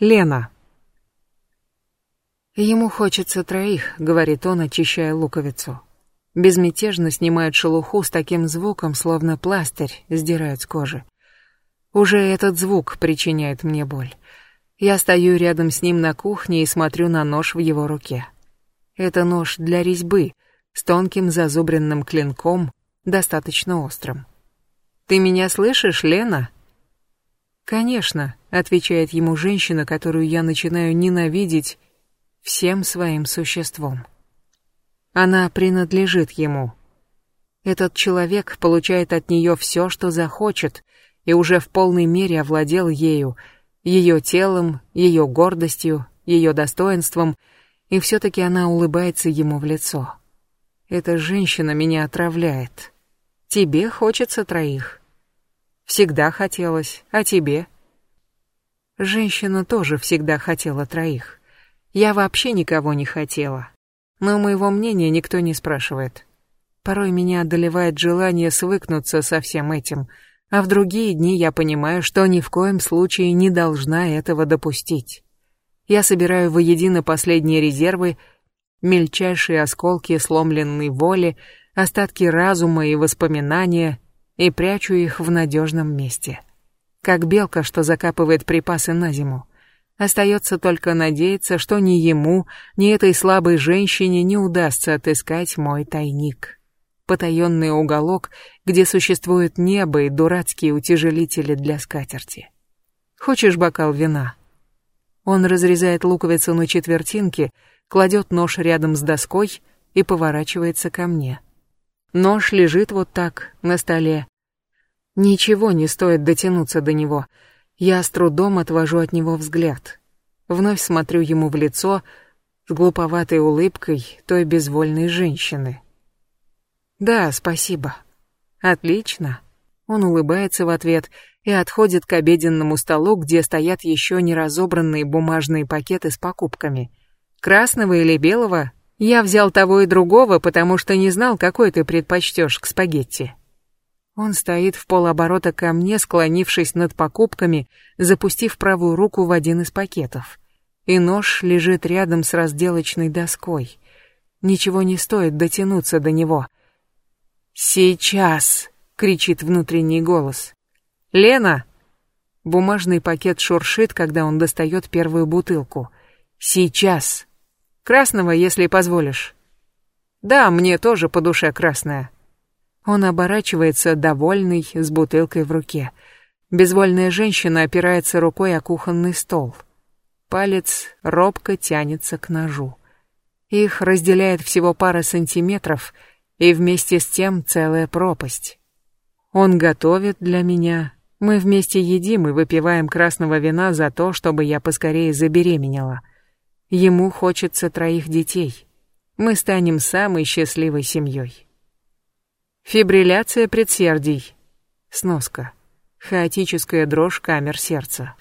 Лена. Ему хочется троих, говорит он, очищая луковицу. Безмятежно снимает шелуху с таким звуком, словно пластырь сдирают с кожи. Уже этот звук причиняет мне боль. Я стою рядом с ним на кухне и смотрю на нож в его руке. Это нож для резьбы, с тонким зазубренным клинком, достаточно острым. «Ты меня слышишь, Лена?» «Конечно», — отвечает ему женщина, которую я начинаю ненавидеть всем своим существом. Она принадлежит ему. Этот человек получает от нее все, что захочет, и уже в полной мере овладел ею, ее телом, ее гордостью, ее достоинством, и все-таки она улыбается ему в лицо. Эта женщина меня отравляет. Тебе хочется троих. Всегда хотелось, а тебе? Женщина тоже всегда хотела троих. Я вообще никого не хотела. Но моего мнения никто не спрашивает. Порой меня одолевает желание свыкнуться со всем этим, а в другие дни я понимаю, что ни в коем случае не должна этого допустить. Я собираю воедино последние резервы, мельчайшие осколки сломленной воли, остатки разума и воспоминания и прячу их в надежном месте. Как белка, что закапывает припасы на зиму. Остается только надеяться, что ни ему, ни этой слабой женщине не удастся отыскать мой тайник. Потаенный уголок, где существует небо и дурацкие утяжелители для скатерти. Хочешь бокал вина? Он разрезает луковицу на четвертинки, кладет нож рядом с доской и поворачивается ко мне. Нож лежит вот так, на столе. Ничего не стоит дотянуться до него — я с трудом отвожу от него взгляд. Вновь смотрю ему в лицо с глуповатой улыбкой той безвольной женщины. «Да, спасибо. Отлично». Он улыбается в ответ и отходит к обеденному столу, где стоят еще не разобранные бумажные пакеты с покупками. «Красного или белого? Я взял того и другого, потому что не знал, какой ты предпочтешь к спагетти». Он стоит в полоборота ко мне, склонившись над покупками, запустив правую руку в один из пакетов. И нож лежит рядом с разделочной доской. Ничего не стоит дотянуться до него. «Сейчас!» — кричит внутренний голос. «Лена!» Бумажный пакет шуршит, когда он достает первую бутылку. «Сейчас!» «Красного, если позволишь». «Да, мне тоже по душе красная». Он оборачивается, довольный, с бутылкой в руке. Безвольная женщина опирается рукой о кухонный стол. Палец робко тянется к ножу. Их разделяет всего пара сантиметров, и вместе с тем целая пропасть. Он готовит для меня. Мы вместе едим и выпиваем красного вина за то, чтобы я поскорее забеременела. Ему хочется троих детей. Мы станем самой счастливой семьей. Фибрилляция предсердий. Сноска. Хаотическая дрожь камер сердца.